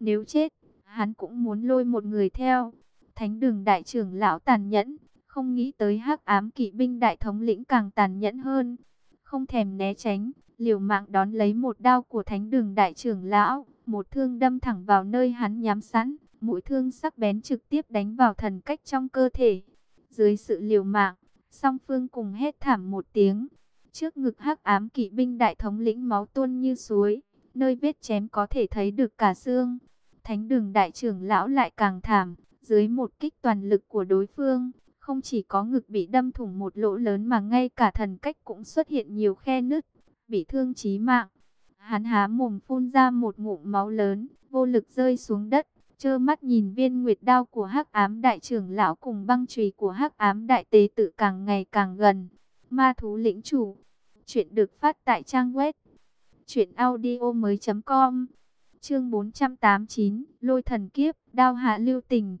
Nếu chết, hắn cũng muốn lôi một người theo. Thánh đường đại trưởng lão tàn nhẫn, không nghĩ tới hắc ám kỵ binh đại thống lĩnh càng tàn nhẫn hơn. Không thèm né tránh, liều mạng đón lấy một đao của thánh đường đại trưởng lão, một thương đâm thẳng vào nơi hắn nhắm sẵn, mũi thương sắc bén trực tiếp đánh vào thần cách trong cơ thể. Dưới sự liều mạng, song phương cùng hét thảm một tiếng. Trước ngực hắc ám kỵ binh đại thống lĩnh máu tuôn như suối, nơi vết chém có thể thấy được cả xương. Thánh đường đại trưởng lão lại càng thảm, dưới một kích toàn lực của đối phương, không chỉ có ngực bị đâm thủng một lỗ lớn mà ngay cả thần cách cũng xuất hiện nhiều khe nứt, bị thương chí mạng. Hắn há mồm phun ra một ngụm máu lớn, vô lực rơi xuống đất, trơ mắt nhìn viên nguyệt đao của hắc ám đại trưởng lão cùng băng chùy của hắc ám đại tế tự càng ngày càng gần. Ma thú lĩnh chủ, chuyện được phát tại trang web truyệnaudiomoi.com. Chương 489, Lôi thần kiếp, đao hạ lưu tình.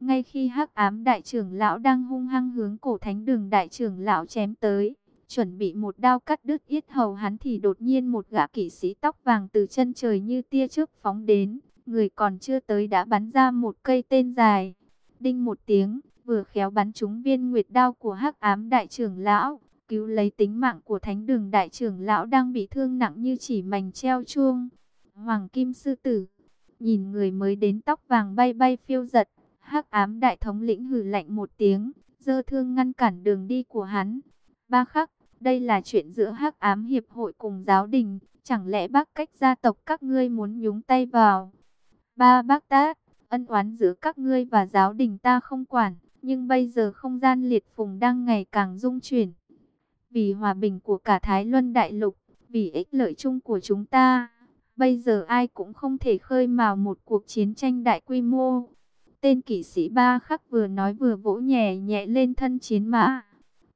Ngay khi hắc ám đại trưởng lão đang hung hăng hướng cổ thánh đường đại trưởng lão chém tới, chuẩn bị một đao cắt đứt yết hầu hắn thì đột nhiên một gã kỵ sĩ tóc vàng từ chân trời như tia chớp phóng đến, người còn chưa tới đã bắn ra một cây tên dài. Đinh một tiếng, vừa khéo bắn trúng viên nguyệt đao của hắc ám đại trưởng lão, cứu lấy tính mạng của thánh đường đại trưởng lão đang bị thương nặng như chỉ mảnh treo chuông. Hoàng kim sư tử, nhìn người mới đến tóc vàng bay bay phiêu giật, hắc ám đại thống lĩnh hừ lạnh một tiếng, dơ thương ngăn cản đường đi của hắn. Ba khắc, đây là chuyện giữa hắc ám hiệp hội cùng giáo đình, chẳng lẽ bác cách gia tộc các ngươi muốn nhúng tay vào? Ba bác tát, ân oán giữa các ngươi và giáo đình ta không quản, nhưng bây giờ không gian liệt phùng đang ngày càng dung chuyển. Vì hòa bình của cả Thái Luân Đại Lục, vì ích lợi chung của chúng ta, bây giờ ai cũng không thể khơi mào một cuộc chiến tranh đại quy mô. Tên kỵ sĩ ba khắc vừa nói vừa vỗ nhẹ nhẹ lên thân chiến mã.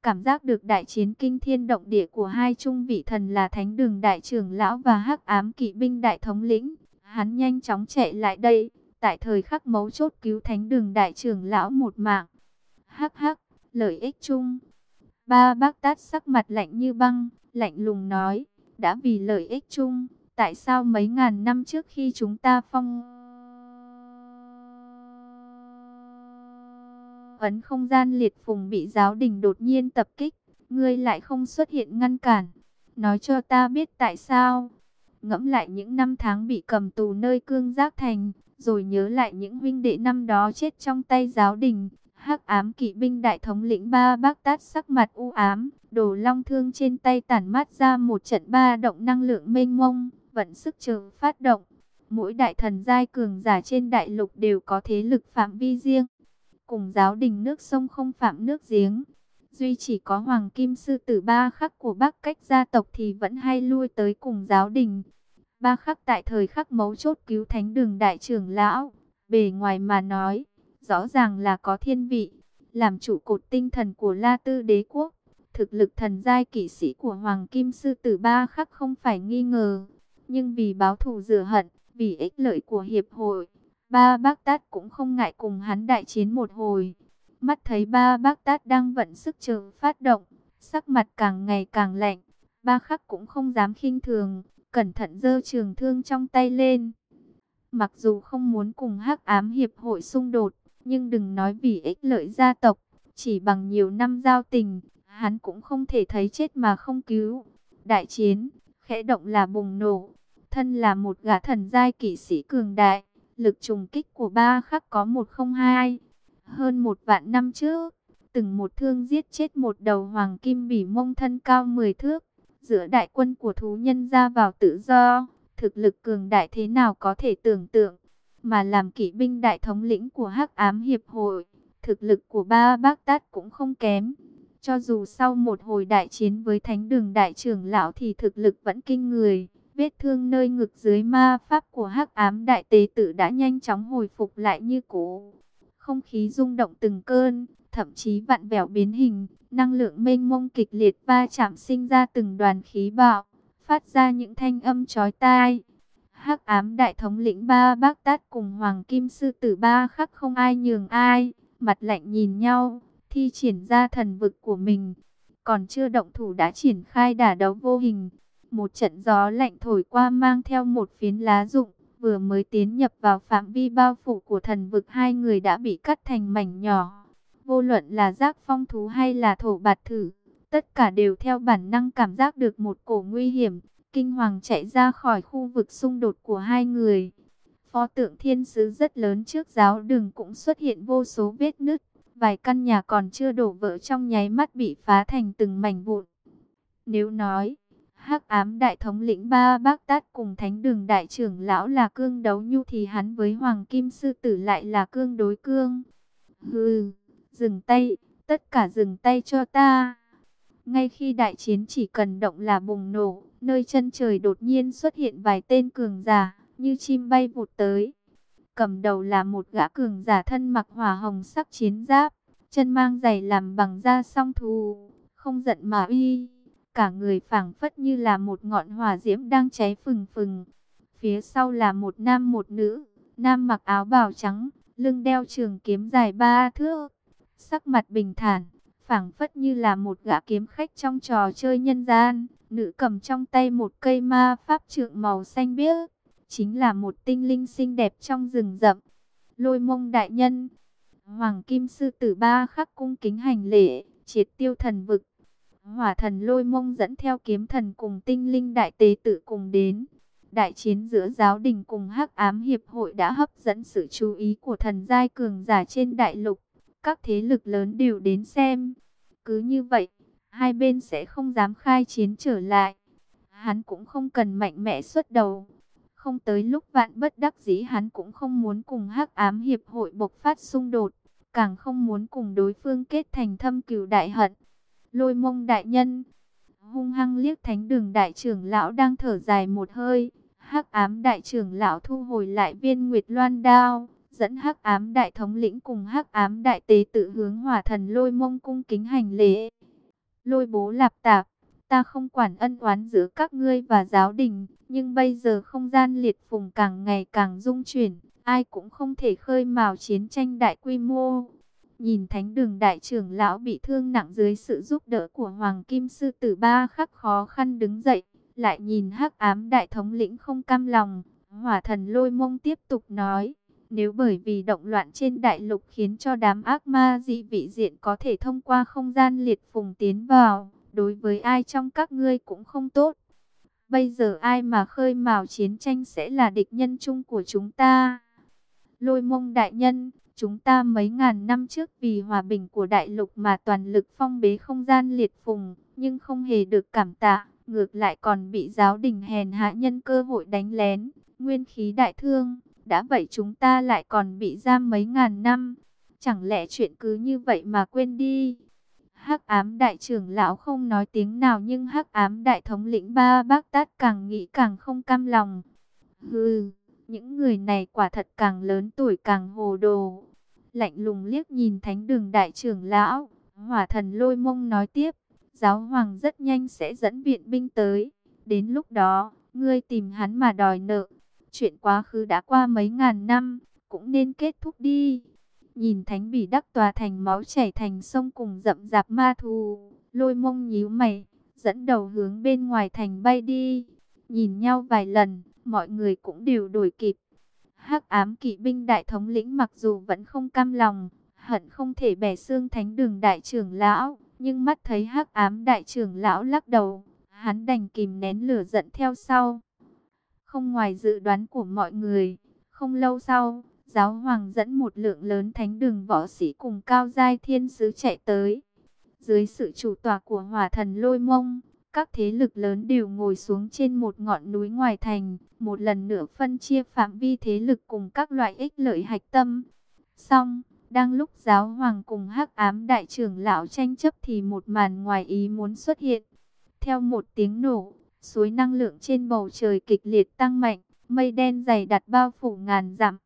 Cảm giác được đại chiến kinh thiên động địa của hai trung vị thần là thánh đường đại trưởng lão và hắc ám kỵ binh đại thống lĩnh. Hắn nhanh chóng chạy lại đây, tại thời khắc mấu chốt cứu thánh đường đại trưởng lão một mạng. Hắc hắc, lợi ích chung. Ba bác tát sắc mặt lạnh như băng, lạnh lùng nói, đã vì lợi ích chung, tại sao mấy ngàn năm trước khi chúng ta phong... ấn không gian liệt phùng bị giáo đình đột nhiên tập kích, ngươi lại không xuất hiện ngăn cản. Nói cho ta biết tại sao. Ngẫm lại những năm tháng bị cầm tù nơi cương giác thành, rồi nhớ lại những huynh đệ năm đó chết trong tay giáo đình. hắc ám kỵ binh đại thống lĩnh ba bác tát sắc mặt u ám, đồ long thương trên tay tản mát ra một trận ba động năng lượng mênh mông, vận sức chờ phát động. Mỗi đại thần giai cường giả trên đại lục đều có thế lực phạm vi riêng cùng giáo đình nước sông không phạm nước giếng. Duy chỉ có Hoàng Kim Sư Tử Ba Khắc của Bắc cách gia tộc thì vẫn hay lui tới cùng giáo đình. Ba Khắc tại thời khắc mấu chốt cứu thánh đường đại trưởng lão, bề ngoài mà nói, rõ ràng là có thiên vị, làm trụ cột tinh thần của La Tư đế quốc. Thực lực thần giai kỵ sĩ của Hoàng Kim Sư Tử Ba Khắc không phải nghi ngờ, nhưng vì báo thù rửa hận, vì ích lợi của hiệp hội, Ba bác tát cũng không ngại cùng hắn đại chiến một hồi. Mắt thấy ba bác tát đang vận sức chờ phát động, sắc mặt càng ngày càng lạnh. Ba khắc cũng không dám khinh thường, cẩn thận giơ trường thương trong tay lên. Mặc dù không muốn cùng hắc ám hiệp hội xung đột, nhưng đừng nói vì ích lợi gia tộc, chỉ bằng nhiều năm giao tình, hắn cũng không thể thấy chết mà không cứu. Đại chiến, khẽ động là bùng nổ, thân là một gã thần giai kỵ sĩ cường đại, Lực trùng kích của ba khắc có 102. Hơn một vạn năm trước, từng một thương giết chết một đầu hoàng kim bỉ mông thân cao 10 thước. Giữa đại quân của thú nhân ra vào tự do, thực lực cường đại thế nào có thể tưởng tượng. Mà làm kỵ binh đại thống lĩnh của hắc ám hiệp hội, thực lực của ba bác tát cũng không kém. Cho dù sau một hồi đại chiến với thánh đường đại trưởng lão thì thực lực vẫn kinh người. Vết thương nơi ngực dưới ma pháp của hắc ám đại tế tử đã nhanh chóng hồi phục lại như cũ. Không khí rung động từng cơn, thậm chí vặn vẹo biến hình, năng lượng mênh mông kịch liệt va chạm sinh ra từng đoàn khí bạo, phát ra những thanh âm chói tai. Hắc ám đại thống lĩnh ba bác tát cùng hoàng kim sư tử ba khắc không ai nhường ai, mặt lạnh nhìn nhau, thi triển ra thần vực của mình. Còn chưa động thủ đã triển khai đả đấu vô hình, một trận gió lạnh thổi qua mang theo một phiến lá rụng, Vừa mới tiến nhập vào phạm vi bao phủ của thần vực hai người đã bị cắt thành mảnh nhỏ. Vô luận là giác phong thú hay là thổ bạt thử, tất cả đều theo bản năng cảm giác được một cổ nguy hiểm. Kinh hoàng chạy ra khỏi khu vực xung đột của hai người. Pho tượng thiên sứ rất lớn trước giáo đường cũng xuất hiện vô số vết nứt. Vài căn nhà còn chưa đổ vỡ trong nháy mắt bị phá thành từng mảnh vụn. Nếu nói, hắc ám đại thống lĩnh ba bác tát cùng thánh đường đại trưởng lão là cương đấu nhu thì hắn với hoàng kim sư tử lại là cương đối cương. Hừ, dừng tay, tất cả dừng tay cho ta. Ngay khi đại chiến chỉ cần động là bùng nổ, nơi chân trời đột nhiên xuất hiện vài tên cường giả, như chim bay vụt tới. Cầm đầu là một gã cường giả thân mặc hỏa hồng sắc chiến giáp, chân mang giày làm bằng da song thù, không giận mà uy. Cả người phảng phất như là một ngọn hỏa diễm đang cháy phừng phừng. Phía sau là một nam một nữ, nam mặc áo bào trắng, lưng đeo trường kiếm dài ba thước, sắc mặt bình thản, phảng phất như là một gã kiếm khách trong trò chơi nhân gian. Nữ cầm trong tay một cây ma pháp trượng màu xanh biếc, chính là một tinh linh xinh đẹp trong rừng rậm. Lôi mông đại nhân, Hoàng Kim Sư Tử Ba khắc cung kính hành lễ, triệt tiêu thần vực. Hỏa thần lôi mông dẫn theo kiếm thần cùng tinh linh đại tế tự cùng đến. Đại chiến giữa giáo đình cùng hắc ám hiệp hội đã hấp dẫn sự chú ý của thần giai cường giả trên đại lục. Các thế lực lớn đều đến xem. Cứ như vậy, hai bên sẽ không dám khai chiến trở lại. Hắn cũng không cần mạnh mẽ xuất đầu. Không tới lúc vạn bất đắc dĩ hắn cũng không muốn cùng hắc ám hiệp hội bộc phát xung đột. Càng không muốn cùng đối phương kết thành thâm cừu đại hận. Lôi mông đại nhân, hung hăng liếc thánh đường đại trưởng lão đang thở dài một hơi. hắc ám đại trưởng lão thu hồi lại viên nguyệt loan đao, dẫn hắc ám đại thống lĩnh cùng hắc ám đại tế tự hướng hỏa thần lôi mông cung kính hành lễ. Lôi bố lạp tạp, ta không quản ân oán giữa các ngươi và giáo đình, nhưng bây giờ không gian liệt phùng càng ngày càng dung chuyển, ai cũng không thể khơi mào chiến tranh đại quy mô. Nhìn thánh đường đại trưởng lão bị thương nặng dưới sự giúp đỡ của Hoàng Kim Sư Tử Ba khắc khó khăn đứng dậy, lại nhìn hắc ám đại thống lĩnh không cam lòng, hỏa thần lôi mông tiếp tục nói. Nếu bởi vì động loạn trên đại lục khiến cho đám ác ma dị vị diện có thể thông qua không gian liệt phùng tiến vào, đối với ai trong các ngươi cũng không tốt. Bây giờ ai mà khơi mào chiến tranh sẽ là địch nhân chung của chúng ta. Lôi mông đại nhân, chúng ta mấy ngàn năm trước vì hòa bình của đại lục mà toàn lực phong bế không gian liệt phùng, nhưng không hề được cảm tạ, ngược lại còn bị giáo đình hèn hạ nhân cơ hội đánh lén, nguyên khí đại thương. Đã vậy chúng ta lại còn bị giam mấy ngàn năm. Chẳng lẽ chuyện cứ như vậy mà quên đi? Hắc ám đại trưởng lão không nói tiếng nào nhưng hắc ám đại thống lĩnh ba bác tát càng nghĩ càng không cam lòng. Hừ, những người này quả thật càng lớn tuổi càng hồ đồ. Lạnh lùng liếc nhìn thánh đường đại trưởng lão, hỏa thần lôi mông nói tiếp, giáo hoàng rất nhanh sẽ dẫn viện binh tới. Đến lúc đó, ngươi tìm hắn mà đòi nợ, Chuyện quá khứ đã qua mấy ngàn năm, cũng nên kết thúc đi. Nhìn thánh bỉ đắc tòa thành máu chảy thành sông cùng rậm rạp ma thù, lôi mông nhíu mày, dẫn đầu hướng bên ngoài thành bay đi. Nhìn nhau vài lần, mọi người cũng đều đổi kịp hắc ám kỵ binh đại thống lĩnh mặc dù vẫn không cam lòng, hận không thể bẻ xương thánh đường đại trưởng lão, nhưng mắt thấy hắc ám đại trưởng lão lắc đầu, hắn đành kìm nén lửa giận theo sau. Không ngoài dự đoán của mọi người, không lâu sau, giáo hoàng dẫn một lượng lớn thánh đường võ sĩ cùng cao giai thiên sứ chạy tới. Dưới sự chủ tọa của hỏa thần lôi mông, các thế lực lớn đều ngồi xuống trên một ngọn núi ngoài thành, một lần nữa phân chia phạm vi thế lực cùng các loại ích lợi hạch tâm. Xong, đang lúc giáo hoàng cùng hắc ám đại trưởng lão tranh chấp thì một màn ngoài ý muốn xuất hiện. Theo một tiếng nổ, Suối năng lượng trên bầu trời kịch liệt tăng mạnh, mây đen dày đặt bao phủ ngàn dặm.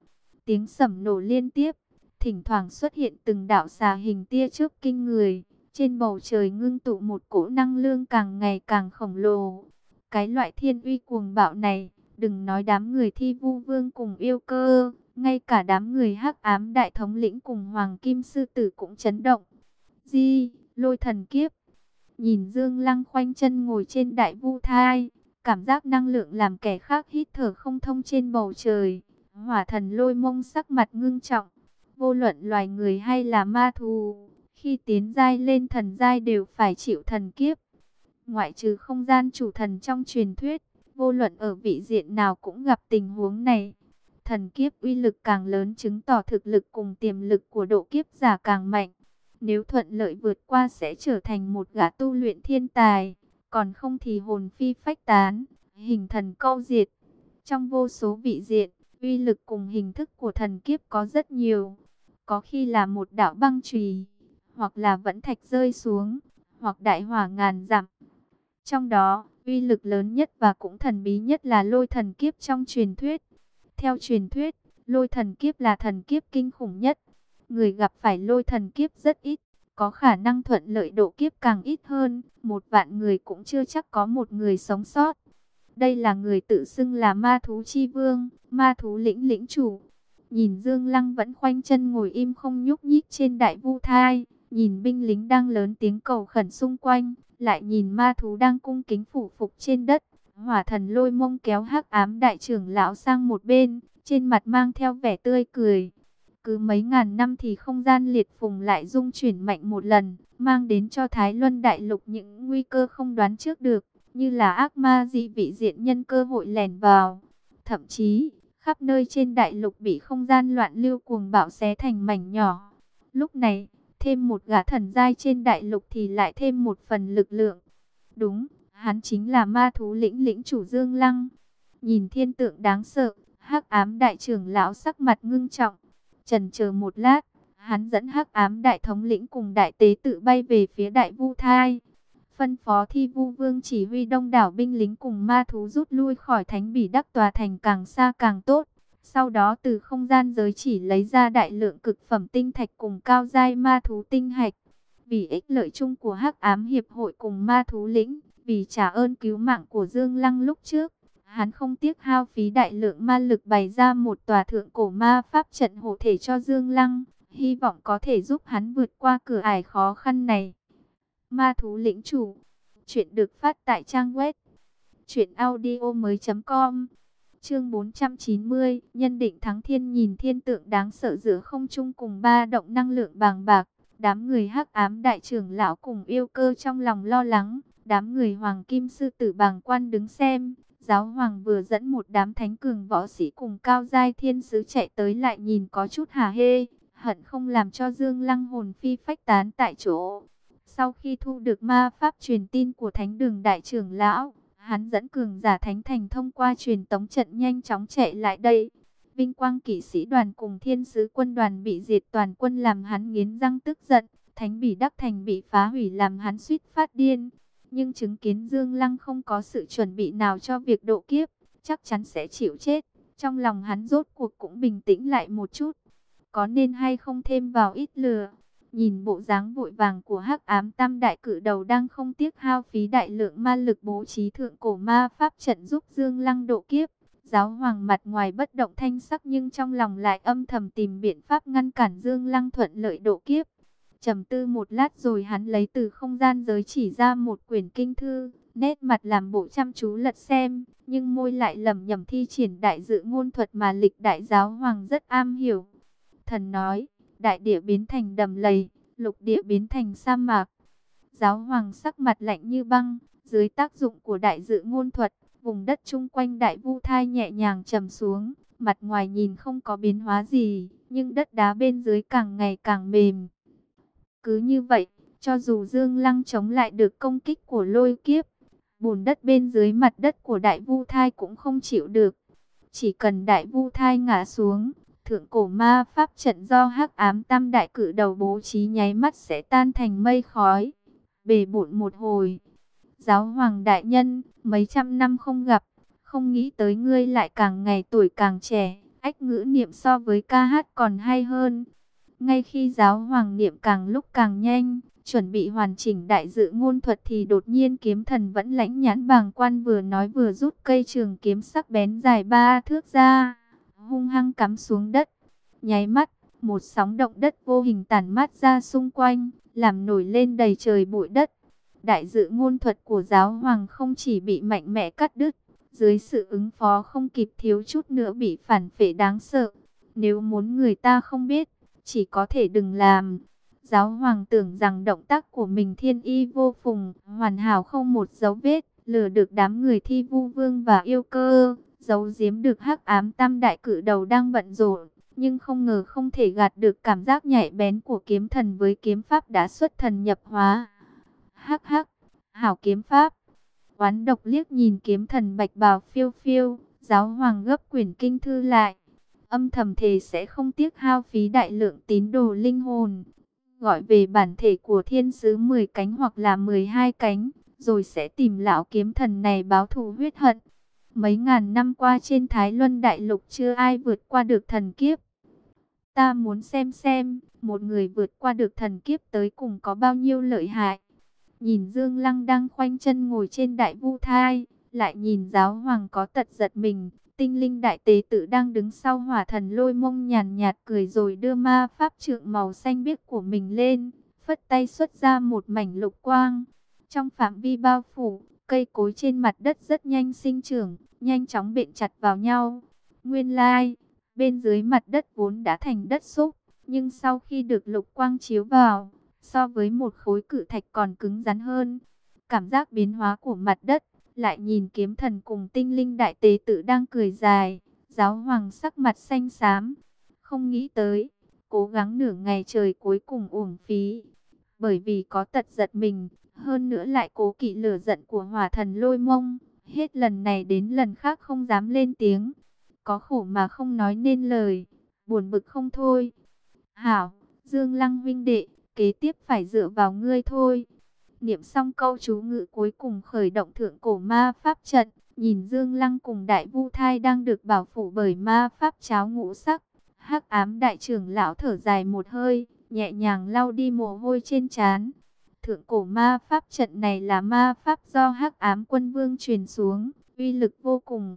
Tiếng sẩm nổ liên tiếp, thỉnh thoảng xuất hiện từng đạo xà hình tia chớp kinh người. Trên bầu trời ngưng tụ một cỗ năng lượng càng ngày càng khổng lồ. Cái loại thiên uy cuồng bạo này, đừng nói đám người thi vu vương cùng yêu cơ, ngay cả đám người hắc ám đại thống lĩnh cùng hoàng kim sư tử cũng chấn động. Di, lôi thần kiếp, Nhìn Dương Lăng khoanh chân ngồi trên đại vu thai, cảm giác năng lượng làm kẻ khác hít thở không thông trên bầu trời. Hỏa thần lôi mông sắc mặt ngưng trọng, vô luận loài người hay là ma thù, khi tiến giai lên thần giai đều phải chịu thần kiếp. Ngoại trừ không gian chủ thần trong truyền thuyết, vô luận ở vị diện nào cũng gặp tình huống này. Thần kiếp uy lực càng lớn chứng tỏ thực lực cùng tiềm lực của độ kiếp giả càng mạnh. Nếu thuận lợi vượt qua sẽ trở thành một gã tu luyện thiên tài, còn không thì hồn phi phách tán, hình thần câu diệt. Trong vô số vị diện, uy lực cùng hình thức của thần kiếp có rất nhiều. Có khi là một đạo băng chùy, hoặc là vẫn thạch rơi xuống, hoặc đại hỏa ngàn dặm. Trong đó, uy lực lớn nhất và cũng thần bí nhất là lôi thần kiếp trong truyền thuyết. Theo truyền thuyết, lôi thần kiếp là thần kiếp kinh khủng nhất. Người gặp phải lôi thần kiếp rất ít, có khả năng thuận lợi độ kiếp càng ít hơn. Một vạn người cũng chưa chắc có một người sống sót. Đây là người tự xưng là ma thú chi vương, ma thú lĩnh lĩnh chủ. Nhìn Dương Lăng vẫn khoanh chân ngồi im không nhúc nhích trên đại vu thai. Nhìn binh lính đang lớn tiếng cầu khẩn xung quanh. Lại nhìn ma thú đang cung kính phủ phục trên đất. Hỏa thần lôi mông kéo hắc ám đại trưởng lão sang một bên. Trên mặt mang theo vẻ tươi cười. Cứ mấy ngàn năm thì không gian liệt phùng lại dung chuyển mạnh một lần. Mang đến cho Thái Luân Đại Lục những nguy cơ không đoán trước được như là ác ma dị vị diện nhân cơ hội lèn vào. Thậm chí, khắp nơi trên đại lục bị không gian loạn lưu cuồng bạo xé thành mảnh nhỏ. Lúc này, thêm một gã thần giai trên đại lục thì lại thêm một phần lực lượng. Đúng, hắn chính là ma thú lĩnh lĩnh chủ Dương Lăng. Nhìn thiên tượng đáng sợ, hắc ám đại trưởng lão sắc mặt ngưng trọng. Trần chờ một lát, hắn dẫn hắc ám đại thống lĩnh cùng đại tế tự bay về phía đại vu thai phân phó thi vu vương chỉ huy đông đảo binh lính cùng ma thú rút lui khỏi thánh bỉ đắc tòa thành càng xa càng tốt. Sau đó từ không gian giới chỉ lấy ra đại lượng cực phẩm tinh thạch cùng cao giai ma thú tinh hạch. Vì ích lợi chung của hắc ám hiệp hội cùng ma thú lĩnh, vì trả ơn cứu mạng của Dương Lăng lúc trước, hắn không tiếc hao phí đại lượng ma lực bày ra một tòa thượng cổ ma pháp trận hộ thể cho Dương Lăng, hy vọng có thể giúp hắn vượt qua cửa ải khó khăn này. Ma thú lĩnh chủ. Chuyện được phát tại trang web truyệnaudiomoi.com. Chương 490, nhân định thắng thiên nhìn thiên tượng đáng sợ giữa không trung cùng ba động năng lượng bàng bạc, đám người hắc ám đại trưởng lão cùng yêu cơ trong lòng lo lắng, đám người hoàng kim sư tử bàng quan đứng xem, giáo hoàng vừa dẫn một đám thánh cường võ sĩ cùng cao giai thiên sứ chạy tới lại nhìn có chút hà hê, hận không làm cho Dương Lăng hồn phi phách tán tại chỗ. Sau khi thu được ma pháp truyền tin của thánh đường đại trưởng lão, hắn dẫn cường giả thánh thành thông qua truyền tống trận nhanh chóng chạy lại đây. Vinh quang kỵ sĩ đoàn cùng thiên sứ quân đoàn bị diệt toàn quân làm hắn nghiến răng tức giận. Thánh bỉ đắc thành bị phá hủy làm hắn suýt phát điên. Nhưng chứng kiến Dương Lăng không có sự chuẩn bị nào cho việc độ kiếp, chắc chắn sẽ chịu chết. Trong lòng hắn rốt cuộc cũng bình tĩnh lại một chút. Có nên hay không thêm vào ít lừa Nhìn bộ dáng vội vàng của hắc ám tam đại cử đầu đang không tiếc hao phí đại lượng ma lực bố trí thượng cổ ma pháp trận giúp Dương Lăng độ kiếp. Giáo hoàng mặt ngoài bất động thanh sắc nhưng trong lòng lại âm thầm tìm biện pháp ngăn cản Dương Lăng thuận lợi độ kiếp. trầm tư một lát rồi hắn lấy từ không gian giới chỉ ra một quyển kinh thư, nét mặt làm bộ chăm chú lật xem, nhưng môi lại lầm nhầm thi triển đại dự ngôn thuật mà lịch đại giáo hoàng rất am hiểu. Thần nói, đại địa biến thành đầm lầy, lục địa biến thành sa mạc. Giáo hoàng sắc mặt lạnh như băng, dưới tác dụng của đại dự ngôn thuật, vùng đất chung quanh đại vu thai nhẹ nhàng trầm xuống, mặt ngoài nhìn không có biến hóa gì, nhưng đất đá bên dưới càng ngày càng mềm. Cứ như vậy, cho dù Dương Lăng chống lại được công kích của lôi kiếp, bùn đất bên dưới mặt đất của đại vu thai cũng không chịu được. Chỉ cần đại vu thai ngã xuống, Thượng cổ ma pháp trận do hắc ám tam đại cử đầu bố trí nháy mắt sẽ tan thành mây khói. Bề bộn một hồi. Giáo hoàng đại nhân, mấy trăm năm không gặp, không nghĩ tới ngươi lại càng ngày tuổi càng trẻ. Ách ngữ niệm so với ca hát còn hay hơn. Ngay khi giáo hoàng niệm càng lúc càng nhanh, chuẩn bị hoàn chỉnh đại dự ngôn thuật thì đột nhiên kiếm thần vẫn lãnh nhãn bàng quan vừa nói vừa rút cây trường kiếm sắc bén dài ba thước ra hung hăng cắm xuống đất. Nháy mắt, một sóng động đất vô hình tàn mát ra xung quanh, làm nổi lên đầy trời bụi đất. đại dự ngôn thuật của giáo hoàng không chỉ bị mạnh mẽ cắt đứt, dưới sự ứng phó không kịp thiếu chút nữa bị phản phệ đáng sợ. Nếu muốn người ta không biết, chỉ có thể đừng làm. Giáo hoàng tưởng rằng động tác của mình thiên y vô phùng, hoàn hảo không một dấu vết, lừa được đám người thi vu vương và yêu cơ, giấu giếm được hắc ám tam đại cử đầu đang bận rộn. Nhưng không ngờ không thể gạt được cảm giác nhạy bén của kiếm thần với kiếm pháp đã xuất thần nhập hóa. Hắc hắc, hảo kiếm pháp. Oán độc liếc nhìn kiếm thần bạch bào phiêu phiêu, giáo hoàng gấp quyển kinh thư lại. Âm thầm thề sẽ không tiếc hao phí đại lượng tín đồ linh hồn. Gọi về bản thể của thiên sứ 10 cánh hoặc là 12 cánh, rồi sẽ tìm lão kiếm thần này báo thù huyết hận. Mấy ngàn năm qua trên Thái Luân Đại Lục chưa ai vượt qua được thần kiếp. Ta muốn xem xem, một người vượt qua được thần kiếp tới cùng có bao nhiêu lợi hại. Nhìn Dương Lăng đang khoanh chân ngồi trên đại vu thai, lại nhìn giáo hoàng có tật giật mình. Tinh linh đại tế tử đang đứng sau hỏa thần lôi mông nhàn nhạt cười rồi đưa ma pháp trượng màu xanh biếc của mình lên, phất tay xuất ra một mảnh lục quang. Trong phạm vi bao phủ, cây cối trên mặt đất rất nhanh sinh trưởng, nhanh chóng bện chặt vào nhau. Nguyên lai, bên dưới mặt đất vốn đã thành đất xúc, nhưng sau khi được lục quang chiếu vào, so với một khối cự thạch còn cứng rắn hơn. Cảm giác biến hóa của mặt đất, lại nhìn kiếm thần cùng tinh linh đại tế tử đang cười dài, giáo hoàng sắc mặt xanh xám. Không nghĩ tới, cố gắng nửa ngày trời cuối cùng uổng phí. Bởi vì có tật giật mình, hơn nữa lại cố kỵ lửa giận của hỏa thần lôi mông. Hết lần này đến lần khác không dám lên tiếng. Có khổ mà không nói nên lời, buồn bực không thôi. Hảo, Dương Lăng vinh đệ, kế tiếp phải dựa vào ngươi thôi. Niệm xong câu chú ngữ cuối cùng khởi động thượng cổ ma pháp trận, nhìn Dương Lăng cùng đại vu thai đang được bảo phủ bởi ma pháp cháo ngũ sắc. hắc ám đại trưởng lão thở dài một hơi, nhẹ nhàng lau đi mồ hôi trên trán. Thượng cổ ma pháp trận này là ma pháp do hắc ám quân vương truyền xuống, uy lực vô cùng.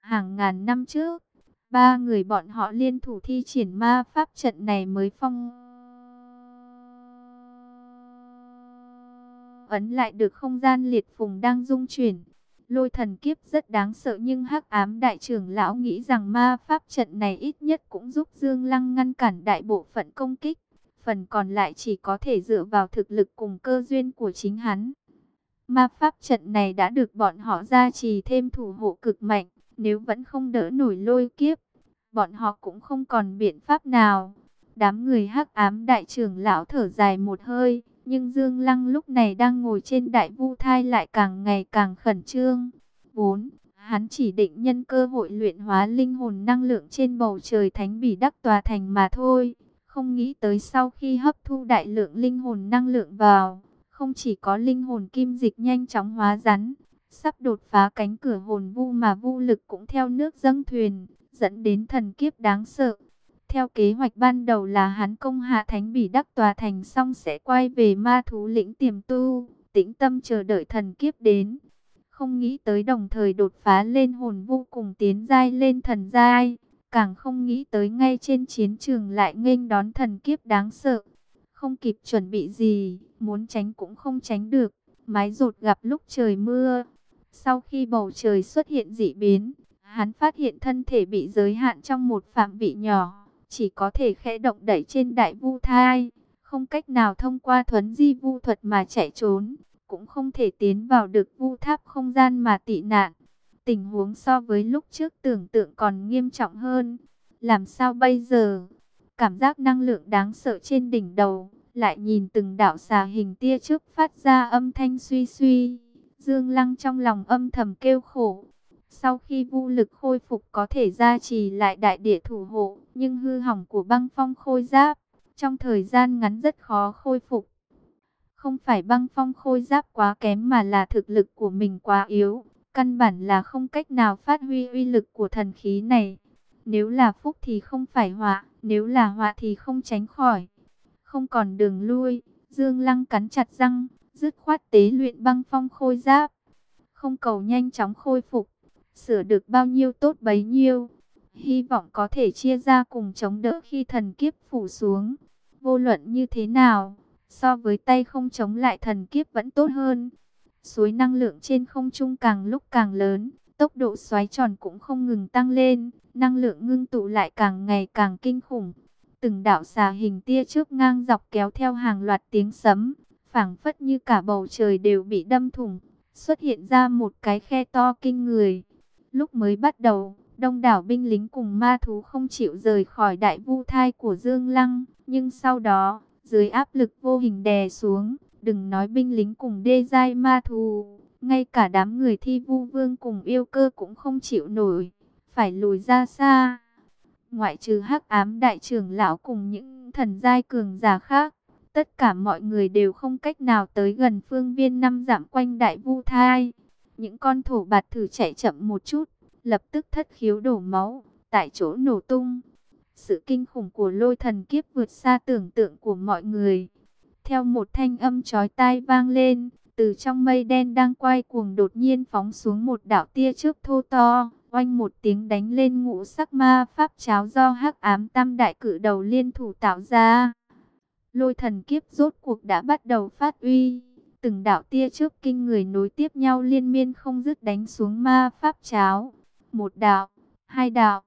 Hàng ngàn năm trước, ba người bọn họ liên thủ thi triển ma pháp trận này mới phong ấn lại được không gian liệt phùng đang dung chuyển. Lôi thần kiếp rất đáng sợ nhưng hắc ám đại trưởng lão nghĩ rằng ma pháp trận này ít nhất cũng giúp Dương Lăng ngăn cản đại bộ phận công kích. Phần còn lại chỉ có thể dựa vào thực lực cùng cơ duyên của chính hắn. Ma pháp trận này đã được bọn họ gia trì thêm thủ hộ cực mạnh. Nếu vẫn không đỡ nổi lôi kiếp, bọn họ cũng không còn biện pháp nào. Đám người hắc ám đại trưởng lão thở dài một hơi, nhưng Dương Lăng lúc này đang ngồi trên đại vu thai lại càng ngày càng khẩn trương. 4. Hắn chỉ định nhân cơ hội luyện hóa linh hồn năng lượng trên bầu trời thánh bỉ đắc tòa thành mà thôi. Không nghĩ tới sau khi hấp thu đại lượng linh hồn năng lượng vào, không chỉ có linh hồn kim dịch nhanh chóng hóa rắn, sắp đột phá cánh cửa hồn vu mà vu lực cũng theo nước dâng thuyền, dẫn đến thần kiếp đáng sợ. Theo kế hoạch ban đầu là hắn công hạ thánh bỉ đắc tòa thành xong sẽ quay về ma thú lĩnh tiềm tu, tĩnh tâm chờ đợi thần kiếp đến. Không nghĩ tới đồng thời đột phá lên hồn vô cùng tiến giai lên thần giai, càng không nghĩ tới ngay trên chiến trường lại nghênh đón thần kiếp đáng sợ. Không kịp chuẩn bị gì, muốn tránh cũng không tránh được, mái rột gặp lúc trời mưa. Sau khi bầu trời xuất hiện dị biến, hắn phát hiện thân thể bị giới hạn trong một phạm vị nhỏ chỉ có thể khẽ động đẩy trên đại vu thai, không cách nào thông qua thuấn di vu thuật mà chạy trốn, cũng không thể tiến vào được vu tháp không gian mà tị nạn. Tình huống so với lúc trước tưởng tượng còn nghiêm trọng hơn. Làm sao bây giờ? Cảm giác năng lượng đáng sợ trên đỉnh đầu, lại nhìn từng đạo xà hình tia trước phát ra âm thanh suy suy. Dương Lăng trong lòng âm thầm kêu khổ, sau khi vũ lực khôi phục có thể gia trì lại đại địa thủ hộ, nhưng hư hỏng của băng phong khôi giáp, trong thời gian ngắn rất khó khôi phục. Không phải băng phong khôi giáp quá kém mà là thực lực của mình quá yếu, căn bản là không cách nào phát huy uy lực của thần khí này. Nếu là phúc thì không phải họa, nếu là họa thì không tránh khỏi. Không còn đường lui, Dương Lăng cắn chặt răng, dứt khoát tế luyện băng phong khôi giáp. Không cầu nhanh chóng khôi phục, sửa được bao nhiêu tốt bấy nhiêu. Hy vọng có thể chia ra cùng chống đỡ khi thần kiếp phủ xuống. Vô luận như thế nào, So với tay không chống lại thần kiếp vẫn tốt hơn. Suối năng lượng trên không trung càng lúc càng lớn, tốc độ xoáy tròn cũng không ngừng tăng lên, năng lượng ngưng tụ lại càng ngày càng kinh khủng. Từng đạo xà hình tia trước ngang dọc kéo theo hàng loạt tiếng sấm, phảng phất như cả bầu trời đều bị đâm thủng, xuất hiện ra một cái khe to kinh người. Lúc mới bắt đầu, đông đảo binh lính cùng ma thú không chịu rời khỏi đại vu thai của Dương Lăng, nhưng sau đó, dưới áp lực vô hình đè xuống, đừng nói binh lính cùng đê giai ma thù ngay cả đám người thi vu vương cùng yêu cơ cũng không chịu nổi, phải lùi ra xa. Ngoại trừ hắc ám đại trưởng lão cùng những thần giai cường giả khác, tất cả mọi người đều không cách nào tới gần phương viên năm giảm quanh đại vu thai. Những con thổ bạt thử chạy chậm một chút, lập tức thất khiếu đổ máu, tại chỗ nổ tung. Sự kinh khủng của lôi thần kiếp vượt xa tưởng tượng của mọi người. Theo một thanh âm chói tai vang lên, từ trong mây đen đang quay cuồng đột nhiên phóng xuống một đạo tia trước thô to, oanh một tiếng đánh lên ngũ sắc ma pháp cháo do hắc ám tam đại cử đầu liên thủ tạo ra. Lôi thần kiếp rốt cuộc đã bắt đầu phát uy, từng đạo tia trước kinh người nối tiếp nhau liên miên không dứt đánh xuống ma pháp cháo. Một đạo, hai đạo,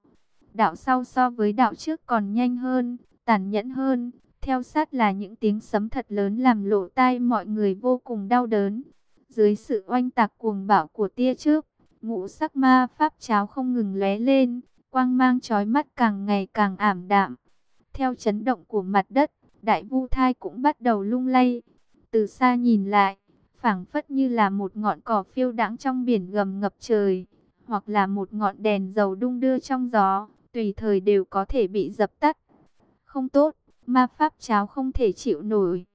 đạo sau so với đạo trước còn nhanh hơn, tàn nhẫn hơn. Theo sát là những tiếng sấm thật lớn làm lộ tai mọi người vô cùng đau đớn. Dưới sự oanh tạc cuồng bạo của tia trước, ngũ sắc ma pháp cháo không ngừng lóe lên, quang mang chói mắt càng ngày càng ảm đạm. Theo chấn động của mặt đất, đại vu thai cũng bắt đầu lung lay. Từ xa nhìn lại, phảng phất như là một ngọn cỏ phiêu đãng trong biển gầm ngập trời, hoặc là một ngọn đèn dầu đung đưa trong gió, tùy thời đều có thể bị dập tắt. Không tốt, ma pháp cháo không thể chịu nổi.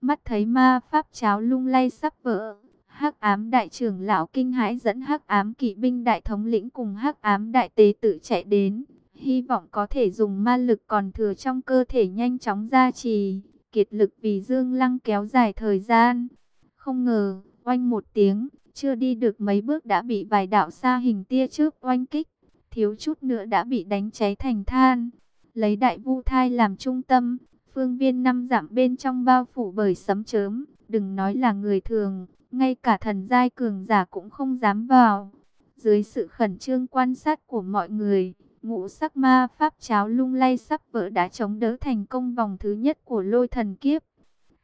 Mắt thấy ma pháp cháo lung lay sắp vỡ, Hắc Ám đại trưởng lão kinh hãi dẫn Hắc Ám kỵ binh đại thống lĩnh cùng Hắc Ám đại tế tử chạy đến, hy vọng có thể dùng ma lực còn thừa trong cơ thể nhanh chóng gia trì, kiệt lực vì Dương Lăng kéo dài thời gian. Không ngờ, oanh một tiếng, chưa đi được mấy bước đã bị vài đạo xa hình tia trước oanh kích, thiếu chút nữa đã bị đánh cháy thành than. Lấy đại vu thai làm trung tâm, phương viên năm giảm bên trong bao phủ bởi sấm chớm, đừng nói là người thường, ngay cả thần giai cường giả cũng không dám vào. Dưới sự khẩn trương quan sát của mọi người, ngũ sắc ma pháp cháo lung lay sắp vỡ đã chống đỡ thành công vòng thứ nhất của lôi thần kiếp.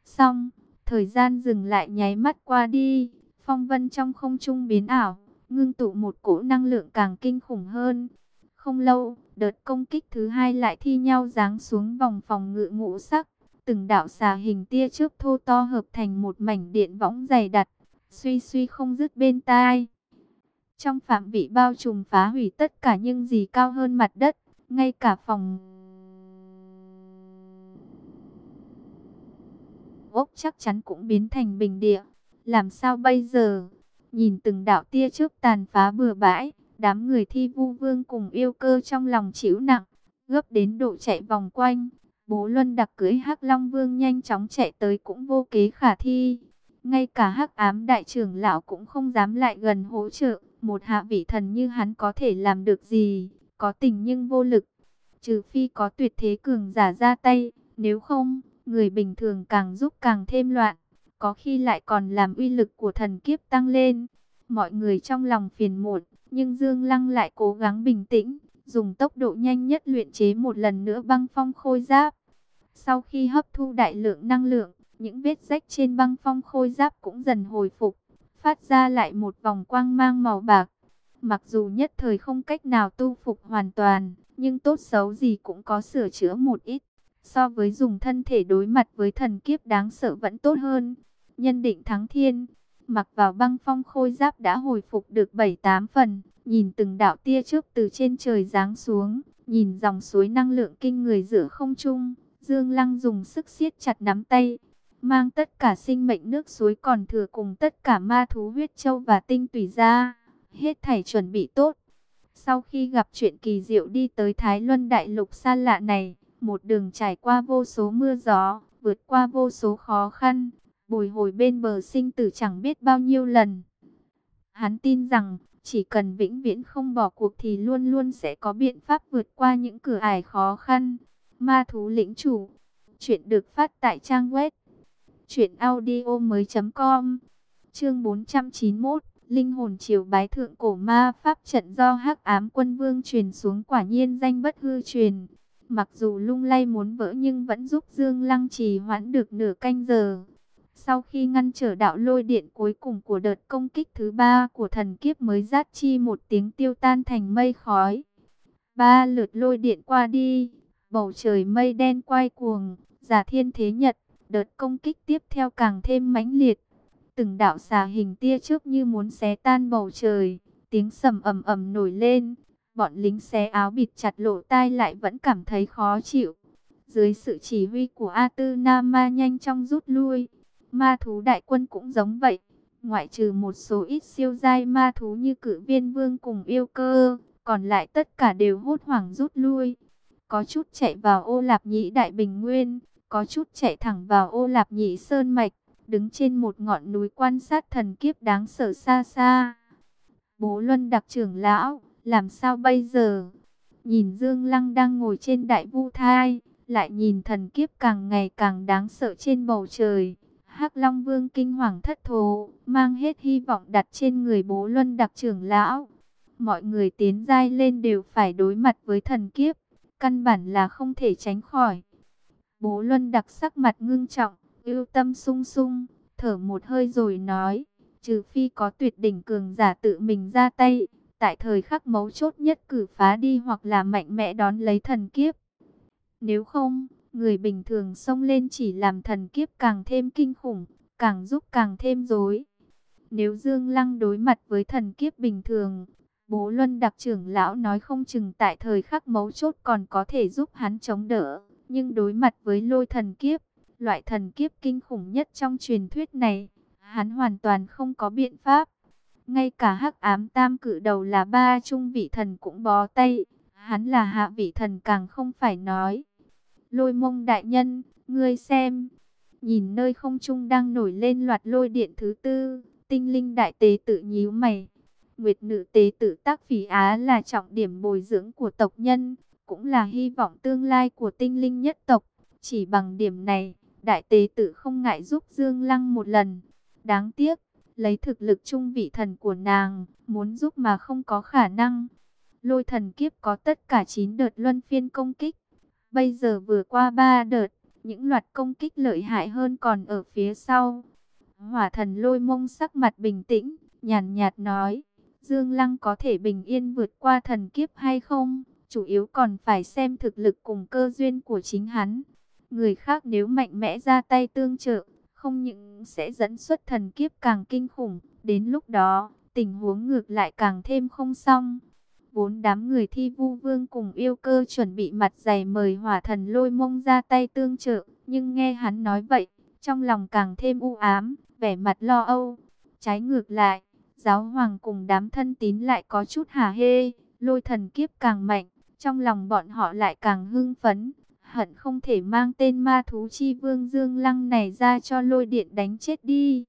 Xong, thời gian dừng lại nháy mắt qua đi, phong vân trong không trung biến ảo, ngưng tụ một cỗ năng lượng càng kinh khủng hơn. Không lâu, đợt công kích thứ hai lại thi nhau giáng xuống vòng phòng ngự ngũ sắc. Từng đạo xà hình tia trước thô to hợp thành một mảnh điện võng dày đặc, suy suy không dứt bên tai. Trong phạm vị bao trùm phá hủy tất cả những gì cao hơn mặt đất, ngay cả phòng ốc chắc chắn cũng biến thành bình địa. Làm sao bây giờ? Nhìn từng đạo tia trước tàn phá bừa bãi, đám người thi vu vương cùng yêu cơ trong lòng chịu nặng, gấp đến độ chạy vòng quanh. Bố Luân đặc cưới hắc Long Vương nhanh chóng chạy tới cũng vô kế khả thi. Ngay cả hắc ám đại trưởng lão cũng không dám lại gần hỗ trợ. Một hạ vị thần như hắn có thể làm được gì, có tình nhưng vô lực. Trừ phi có tuyệt thế cường giả ra tay, nếu không, người bình thường càng giúp càng thêm loạn. Có khi lại còn làm uy lực của thần kiếp tăng lên. Mọi người trong lòng phiền muộn, nhưng Dương Lăng lại cố gắng bình tĩnh, dùng tốc độ nhanh nhất luyện chế một lần nữa băng phong khôi giáp. Sau khi hấp thu đại lượng năng lượng, những vết rách trên băng phong khôi giáp cũng dần hồi phục phát ra lại một vòng quang mang màu bạc. Mặc dù nhất thời không cách nào tu phục hoàn toàn, nhưng tốt xấu gì cũng có sửa chữa một ít. So với dùng thân thể đối mặt với thần kiếp đáng sợ vẫn tốt hơn. Nhân định thắng thiên, mặc vào băng phong khôi giáp đã hồi phục được 7-8 phần. Nhìn từng đạo tia trước từ trên trời giáng xuống, nhìn dòng suối năng lượng kinh người giữa không trung. Dương Lăng dùng sức siết chặt nắm tay, mang tất cả sinh mệnh nước suối còn thừa cùng tất cả ma thú huyết châu và tinh tùy ra, hết thảy chuẩn bị tốt. Sau khi gặp chuyện kỳ diệu đi tới Thái Luân Đại Lục xa lạ này, một đường trải qua vô số mưa gió, vượt qua vô số khó khăn, bồi hồi bên bờ sinh tử chẳng biết bao nhiêu lần. Hắn tin rằng, chỉ cần vĩnh viễn không bỏ cuộc thì luôn luôn sẽ có biện pháp vượt qua những cửa ải khó khăn. Ma thú lĩnh chủ, chuyện được phát tại trang web chuyểnaudio.com Chương 491 Linh hồn triều bái thượng cổ ma pháp trận do hắc ám quân vương truyền xuống quả nhiên danh bất hư truyền. Mặc dù lung lay muốn vỡ nhưng vẫn giúp Dương Lăng trì hoãn được nửa canh giờ. Sau khi ngăn trở đạo lôi điện cuối cùng của đợt công kích thứ ba của thần kiếp mới rát chi một tiếng tiêu tan thành mây khói. Ba lượt lôi điện qua đi, bầu trời mây đen quay cuồng, giả thiên thế nhật, đợt công kích tiếp theo càng thêm mãnh liệt. Từng đạo xà hình tia trước như muốn xé tan bầu trời, tiếng sầm ầm ầm nổi lên, bọn lính xé áo bịt chặt lộ tai lại vẫn cảm thấy khó chịu. Dưới sự chỉ huy của A Tư Nam Ma nhanh chóng rút lui, ma thú đại quân cũng giống vậy. Ngoại trừ một số ít siêu giai ma thú như cử viên vương cùng yêu cơ, còn lại tất cả đều hốt hoảng rút lui. Có chút chạy vào ô lạp nhĩ đại bình nguyên, có chút chạy thẳng vào ô lạp nhĩ sơn mạch, đứng trên một ngọn núi quan sát thần kiếp đáng sợ xa xa. Bố Luân đặc trưởng lão, làm sao bây giờ? Nhìn Dương Lăng đang ngồi trên đại vu thai, lại nhìn thần kiếp càng ngày càng đáng sợ trên bầu trời hắc Long Vương kinh hoàng thất thố, mang hết hy vọng đặt trên người bố Luân đặc trưởng lão. Mọi người tiến giai lên đều phải đối mặt với thần kiếp, căn bản là không thể tránh khỏi. Bố Luân đặc sắc mặt ngưng trọng, ưu tâm sung sung, thở một hơi rồi nói, trừ phi có tuyệt đỉnh cường giả tự mình ra tay, tại thời khắc mấu chốt nhất cử phá đi hoặc là mạnh mẽ đón lấy thần kiếp. Nếu không, người bình thường xông lên chỉ làm thần kiếp càng thêm kinh khủng, càng giúp càng thêm dối. Nếu Dương Lăng đối mặt với thần kiếp bình thường, bố Luân đặc trưởng lão nói không chừng tại thời khắc mấu chốt còn có thể giúp hắn chống đỡ. Nhưng đối mặt với lôi thần kiếp, loại thần kiếp kinh khủng nhất trong truyền thuyết này, hắn hoàn toàn không có biện pháp. Ngay cả hắc ám tam Cự đầu là ba trung vị thần cũng bó tay, hắn là hạ vị thần càng không phải nói. Lôi mông đại nhân, ngươi xem, nhìn nơi không trung đang nổi lên loạt lôi điện thứ tư, tinh linh đại tế tự nhíu mày. Nguyệt nữ tế tự tác phỉ Á là trọng điểm bồi dưỡng của tộc nhân, cũng là hy vọng tương lai của tinh linh nhất tộc. Chỉ bằng điểm này, đại tế tử không ngại giúp Dương Lăng một lần. Đáng tiếc, lấy thực lực trung vị thần của nàng, muốn giúp mà không có khả năng. Lôi thần kiếp có tất cả 9 đợt luân phiên công kích. Bây giờ vừa qua ba đợt, những loạt công kích lợi hại hơn còn ở phía sau. Hỏa thần lôi mông sắc mặt bình tĩnh, nhàn nhạt nói, Dương Lăng có thể bình yên vượt qua thần kiếp hay không? chủ yếu còn phải xem thực lực cùng cơ duyên của chính hắn. Người khác nếu mạnh mẽ ra tay tương trợ, không những sẽ dẫn xuất thần kiếp càng kinh khủng, đến lúc đó, tình huống ngược lại càng thêm không xong. Vốn đám người thi vu vương cùng yêu cơ chuẩn bị mặt dày mời hỏa thần lôi mông ra tay tương trợ, nhưng nghe hắn nói vậy, trong lòng càng thêm u ám, vẻ mặt lo âu. Trái ngược lại, giáo hoàng cùng đám thân tín lại có chút hà hê, lôi thần kiếp càng mạnh, trong lòng bọn họ lại càng hưng phấn, hận không thể mang tên ma thú chi vương Dương Lăng này ra cho lôi điện đánh chết đi.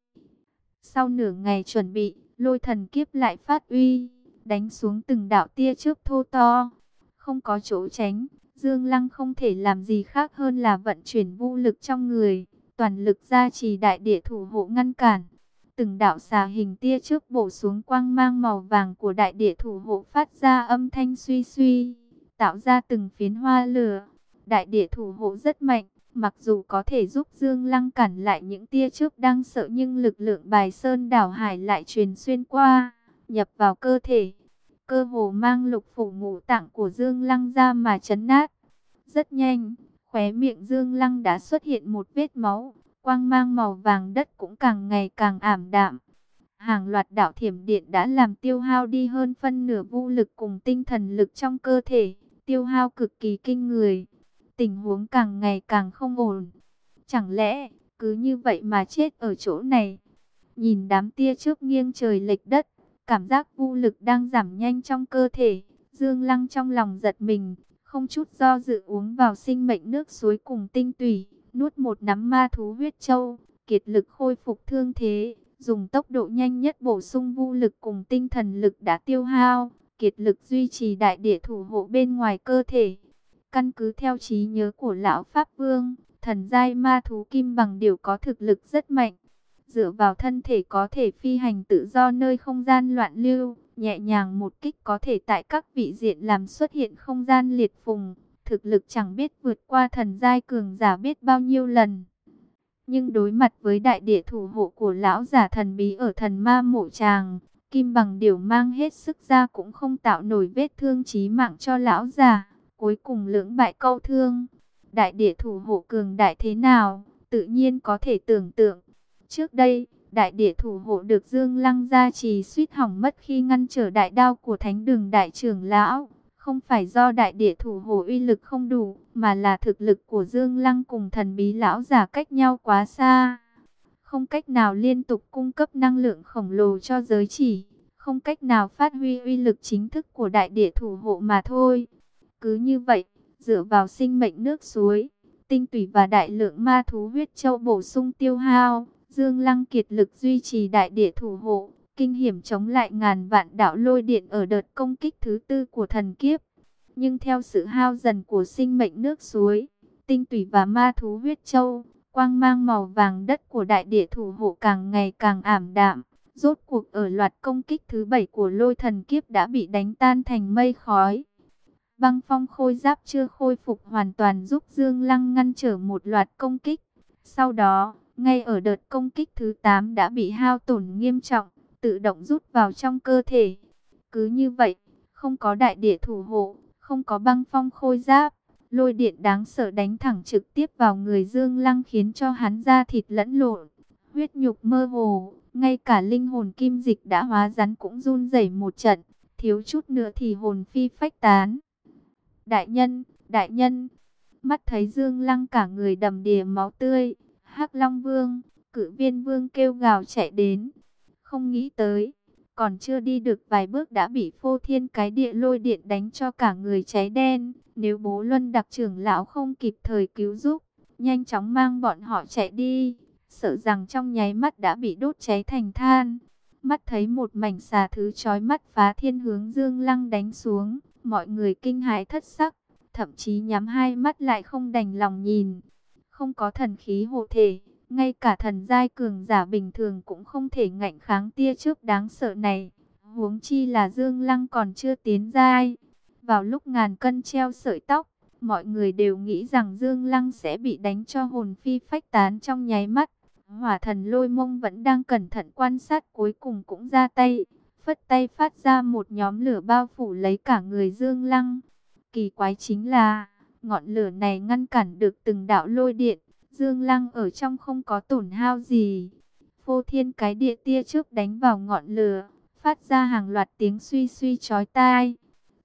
Sau nửa ngày chuẩn bị, lôi thần kiếp lại phát uy, đánh xuống từng đạo tia trước thô to. Không có chỗ tránh, Dương Lăng không thể làm gì khác hơn là vận chuyển vũ lực trong người, toàn lực ra trì đại địa thủ hộ ngăn cản. Từng đạo xà hình tia trước bổ xuống quang mang màu vàng của đại địa thủ hộ phát ra âm thanh suy suy tạo ra từng phiến hoa lửa. Đại địa thủ hộ rất mạnh, mặc dù có thể giúp Dương Lăng cản lại những tia trước đang sợ nhưng lực lượng bài sơn đảo hải lại truyền xuyên qua, nhập vào cơ thể. Cơ hồ mang lục phủ ngũ tạng của Dương Lăng ra mà chấn nát. Rất nhanh, khóe miệng Dương Lăng đã xuất hiện một vết máu, quang mang màu vàng đất cũng càng ngày càng ảm đạm. Hàng loạt đạo thiểm điện đã làm tiêu hao đi hơn phân nửa vũ lực cùng tinh thần lực trong cơ thể tiêu hao cực kỳ kinh người. Tình huống càng ngày càng không ổn. Chẳng lẽ, cứ như vậy mà chết ở chỗ này? Nhìn đám tia trước nghiêng trời lệch đất, cảm giác vô lực đang giảm nhanh trong cơ thể. Dương Lăng trong lòng giật mình, không chút do dự uống vào sinh mệnh nước suối cùng tinh tủy, nuốt một nắm ma thú huyết châu, kiệt lực khôi phục thương thế, dùng tốc độ nhanh nhất bổ sung vô lực cùng tinh thần lực đã tiêu hao, kiệt lực duy trì đại địa thủ hộ bên ngoài cơ thể. Căn cứ theo trí nhớ của Lão Pháp Vương, Thần giai ma thú kim bằng điều có thực lực rất mạnh. Dựa vào thân thể có thể phi hành tự do nơi không gian loạn lưu, nhẹ nhàng một kích có thể tại các vị diện làm xuất hiện không gian liệt phùng. Thực lực chẳng biết vượt qua thần giai cường giả biết bao nhiêu lần. Nhưng đối mặt với đại địa thủ hộ của lão giả thần bí ở thần ma mộ tràng, kim bằng điều mang hết sức ra cũng không tạo nổi vết thương chí mạng cho lão già. Cuối cùng lưỡng bại câu thương. Đại địa thủ hộ cường đại thế nào, tự nhiên có thể tưởng tượng. Trước đây, đại địa thủ hộ được Dương Lăng gia trì suýt hỏng mất khi ngăn trở đại đao của thánh đường đại trưởng lão. Không phải do đại địa thủ hộ uy lực không đủ, mà là thực lực của Dương Lăng cùng thần bí lão giả cách nhau quá xa không cách nào liên tục cung cấp năng lượng khổng lồ cho giới chỉ, không cách nào phát huy uy lực chính thức của đại địa thủ hộ mà thôi. Cứ như vậy, dựa vào sinh mệnh nước suối, tinh tủy và đại lượng ma thú huyết châu bổ sung tiêu hao, Dương Lăng kiệt lực duy trì đại địa thủ hộ, kinh hiểm chống lại ngàn vạn đạo lôi điện ở đợt công kích thứ tư của thần kiếp. Nhưng theo sự hao dần của sinh mệnh nước suối, tinh tủy và ma thú huyết châu, Quang mang màu vàng đất của đại địa thủ hộ càng ngày càng ảm đạm. Rốt cuộc ở loạt công kích thứ bảy của lôi thần kiếp đã bị đánh tan thành mây khói. Băng phong khôi giáp chưa khôi phục hoàn toàn giúp Dương Lăng ngăn trở một loạt công kích. Sau đó, ngay ở đợt công kích thứ 8 đã bị hao tổn nghiêm trọng, tự động rút vào trong cơ thể. Cứ như vậy, không có đại địa thủ hộ, không có băng phong khôi giáp, Lôi điện đáng sợ đánh thẳng trực tiếp vào người Dương Lăng khiến cho hắn da thịt lẫn lộn, huyết nhục mơ hồ, ngay cả linh hồn kim dịch đã hóa rắn cũng run rẩy một trận, thiếu chút nữa thì hồn phi phách tán. Đại nhân, đại nhân, mắt thấy Dương Lăng cả người đầm đìa máu tươi, Hắc Long Vương, cử viên vương kêu gào chạy đến, không nghĩ tới, còn chưa đi được vài bước đã bị phô thiên cái địa lôi điện đánh cho cả người cháy đen. Nếu bố Luân đặc trưởng lão không kịp thời cứu giúp, nhanh chóng mang bọn họ chạy đi, sợ rằng trong nháy mắt đã bị đốt cháy thành than. Mắt thấy một mảnh xà thứ chói mắt phá thiên hướng Dương Lăng đánh xuống, mọi người kinh hãi thất sắc, thậm chí nhắm hai mắt lại không đành lòng nhìn. Không có thần khí hộ thể, ngay cả thần giai cường giả bình thường cũng không thể ngạnh kháng tia trước đáng sợ này. Huống chi là Dương Lăng còn chưa tiến giai. Vào lúc ngàn cân treo sợi tóc, mọi người đều nghĩ rằng Dương Lăng sẽ bị đánh cho hồn phi phách tán trong nháy mắt. Hỏa thần lôi mông vẫn đang cẩn thận quan sát cuối cùng cũng ra tay. Phất tay phát ra một nhóm lửa bao phủ lấy cả người Dương Lăng. Kỳ quái chính là, ngọn lửa này ngăn cản được từng đạo lôi điện. Dương Lăng ở trong không có tổn hao gì. Phô thiên cái địa tia trước đánh vào ngọn lửa, phát ra hàng loạt tiếng suy suy chói tai.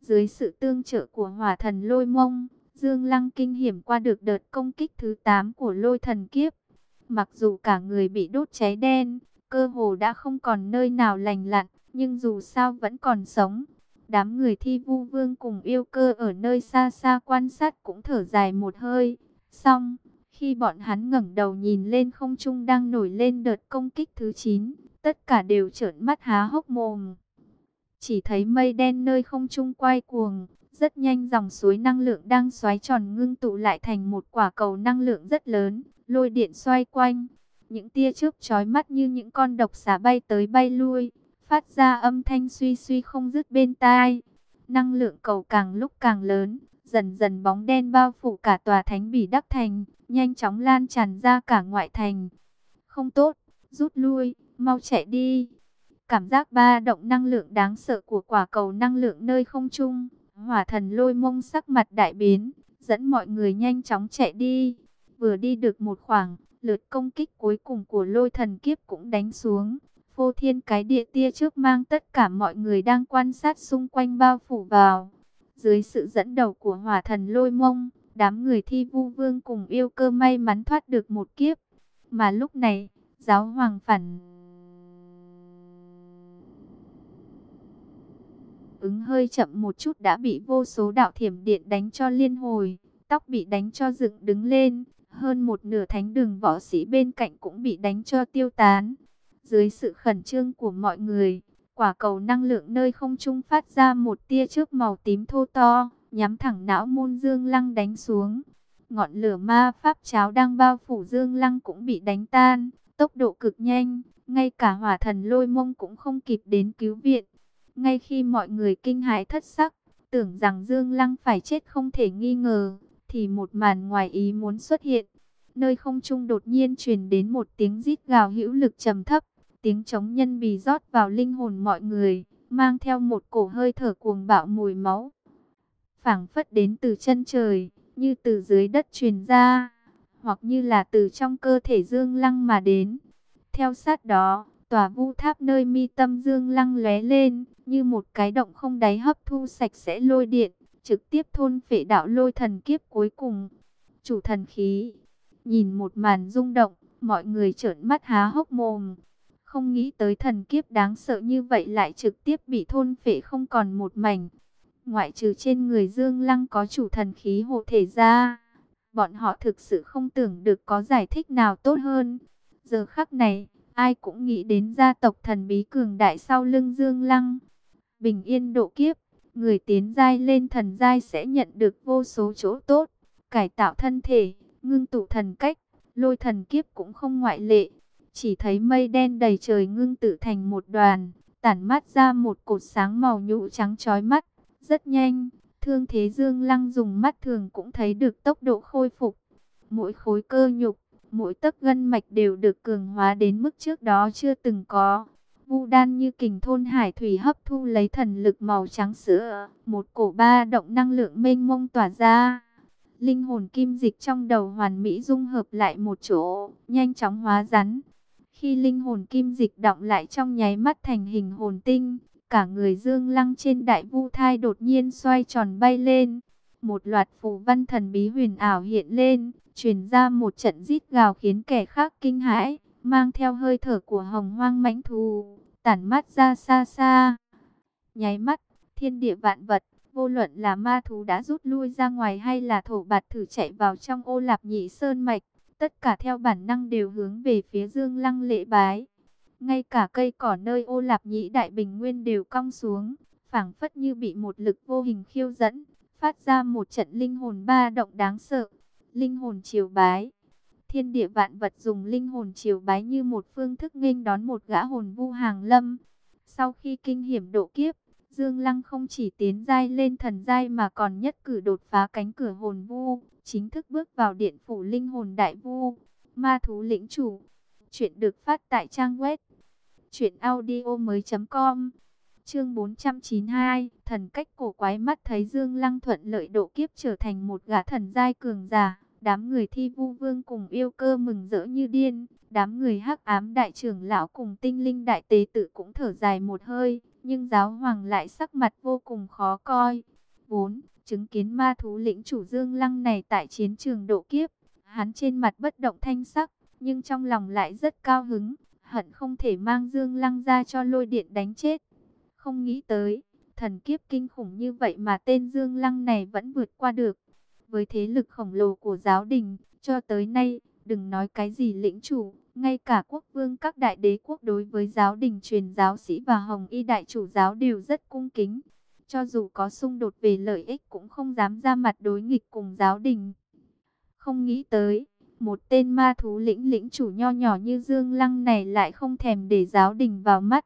Dưới sự tương trợ của hỏa thần lôi mông, Dương Lăng kinh hiểm qua được đợt công kích thứ 8 của lôi thần kiếp. Mặc dù cả người bị đốt cháy đen, cơ hồ đã không còn nơi nào lành lặn, nhưng dù sao vẫn còn sống. Đám người thi vu vương cùng yêu cơ ở nơi xa xa quan sát cũng thở dài một hơi. Xong, khi bọn hắn ngẩng đầu nhìn lên không trung đang nổi lên đợt công kích thứ 9, tất cả đều trợn mắt há hốc mồm. Chỉ thấy mây đen nơi không trung quay cuồng, rất nhanh dòng suối năng lượng đang xoáy tròn ngưng tụ lại thành một quả cầu năng lượng rất lớn, lôi điện xoay quanh. Những tia chớp chói mắt như những con độc xà bay tới bay lui, phát ra âm thanh suy suy không dứt bên tai. Năng lượng cầu càng lúc càng lớn, dần dần bóng đen bao phủ cả tòa thánh bỉ đắc thành, nhanh chóng lan tràn ra cả ngoại thành. Không tốt, rút lui, mau chạy đi. Cảm giác ba động năng lượng đáng sợ của quả cầu năng lượng nơi không trung. Hỏa thần lôi mông sắc mặt đại biến, dẫn mọi người nhanh chóng chạy đi. Vừa đi được một khoảng, lượt công kích cuối cùng của lôi thần kiếp cũng đánh xuống. Phô thiên cái địa tia trước mang tất cả mọi người đang quan sát xung quanh bao phủ vào. Dưới sự dẫn đầu của hỏa thần lôi mông, đám người thi vu vương cùng yêu cơ may mắn thoát được một kiếp. Mà lúc này, giáo hoàng phản ứng hơi chậm một chút đã bị vô số đạo thiểm điện đánh cho liên hồi, tóc bị đánh cho dựng đứng lên, hơn một nửa thánh đường võ sĩ bên cạnh cũng bị đánh cho tiêu tán. Dưới sự khẩn trương của mọi người, quả cầu năng lượng nơi không trung phát ra một tia chớp màu tím thô to, nhắm thẳng não môn dương lăng đánh xuống. ngọn lửa ma pháp cháo đang bao phủ Dương Lăng cũng bị đánh tan, tốc độ cực nhanh, ngay cả hỏa thần lôi mông cũng không kịp đến cứu viện. Ngay khi mọi người kinh hãi thất sắc, tưởng rằng Dương Lăng phải chết không thể nghi ngờ, thì một màn ngoài ý muốn xuất hiện. Nơi không trung đột nhiên truyền đến một tiếng rít gào hữu lực trầm thấp, tiếng trống nhân bì rót vào linh hồn mọi người, mang theo một cổ hơi thở cuồng bạo mùi máu. phảng phất đến từ chân trời, như từ dưới đất truyền ra, hoặc như là từ trong cơ thể Dương Lăng mà đến. Theo sát đó, tòa vu tháp nơi mi tâm Dương Lăng lóe lên, như một cái động không đáy hấp thu sạch sẽ lôi điện, trực tiếp thôn phệ đạo lôi thần kiếp cuối cùng. Chủ thần khí, nhìn một màn rung động, mọi người trợn mắt há hốc mồm. Không nghĩ tới thần kiếp đáng sợ như vậy lại trực tiếp bị thôn phệ không còn một mảnh. Ngoại trừ trên người Dương Lăng có chủ thần khí hộ thể ra, bọn họ thực sự không tưởng được có giải thích nào tốt hơn. Giờ khắc này, ai cũng nghĩ đến gia tộc thần bí cường đại sau lưng Dương Lăng. Bình yên độ kiếp, người tiến giai lên thần giai sẽ nhận được vô số chỗ tốt, cải tạo thân thể, ngưng tụ thần cách, lôi thần kiếp cũng không ngoại lệ. Chỉ thấy mây đen đầy trời ngưng tự thành một đoàn, tản mát ra một cột sáng màu nhũ trắng chói mắt. Rất nhanh, thương thế Dương Lăng dùng mắt thường cũng thấy được tốc độ khôi phục. Mỗi khối cơ nhục, mỗi tấc gân mạch đều được cường hóa đến mức trước đó chưa từng có. Vu đan như kình thôn hải thủy hấp thu lấy thần lực màu trắng sữa, một cổ ba động năng lượng mênh mông tỏa ra. Linh hồn kim dịch trong đầu hoàn mỹ dung hợp lại một chỗ, nhanh chóng hóa rắn. Khi linh hồn kim dịch động lại trong nháy mắt thành hình hồn tinh, cả người dương lăng trên đại vu thai đột nhiên xoay tròn bay lên. Một loạt phù văn thần bí huyền ảo hiện lên, truyền ra một trận rít gào khiến kẻ khác kinh hãi, mang theo hơi thở của hồng hoang mãnh thù, tản mắt ra xa xa. Nháy mắt, thiên địa vạn vật, vô luận là ma thú đã rút lui ra ngoài hay là thổ bạt thử chạy vào trong ô lạp nhị sơn mạch, tất cả theo bản năng đều hướng về phía dương lăng lễ bái. Ngay cả cây cỏ nơi ô lạp nhĩ đại bình nguyên đều cong xuống, phảng phất như bị một lực vô hình khiêu dẫn, phát ra một trận linh hồn ba động đáng sợ. Linh hồn triều bái Thiên địa vạn vật dùng linh hồn triều bái như một phương thức nghênh đón một gã hồn vu hàng lâm. Sau khi kinh hiểm độ kiếp, Dương Lăng không chỉ tiến giai lên thần giai mà còn nhất cử đột phá cánh cửa hồn vu, chính thức bước vào điện phủ linh hồn đại vu, ma thú lĩnh chủ. Chuyện được phát tại trang web truyệnaudiomoi.com Chương 492 Thần cách cổ quái mắt thấy Dương Lăng thuận lợi độ kiếp trở thành một gã thần giai cường giả. Đám người thi vu vương cùng yêu cơ mừng rỡ như điên. Đám người hắc ám đại trưởng lão cùng tinh linh đại tế tử cũng thở dài một hơi. Nhưng giáo hoàng lại sắc mặt vô cùng khó coi 4. Chứng kiến ma thú lĩnh chủ Dương Lăng này tại chiến trường độ kiếp Hắn trên mặt bất động thanh sắc Nhưng trong lòng lại rất cao hứng hận không thể mang Dương Lăng ra cho lôi điện đánh chết. Không nghĩ tới, thần kiếp kinh khủng như vậy mà tên Dương Lăng này vẫn vượt qua được. Với thế lực khổng lồ của giáo đình, cho tới nay, đừng nói cái gì lĩnh chủ, ngay cả quốc vương các đại đế quốc đối với giáo đình truyền giáo sĩ và hồng y đại chủ giáo đều rất cung kính. Cho dù có xung đột về lợi ích cũng không dám ra mặt đối nghịch cùng giáo đình. Không nghĩ tới, một tên ma thú lĩnh lĩnh chủ nho nhỏ như Dương Lăng này lại không thèm để giáo đình vào mắt.